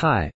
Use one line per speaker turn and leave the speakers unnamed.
Hi.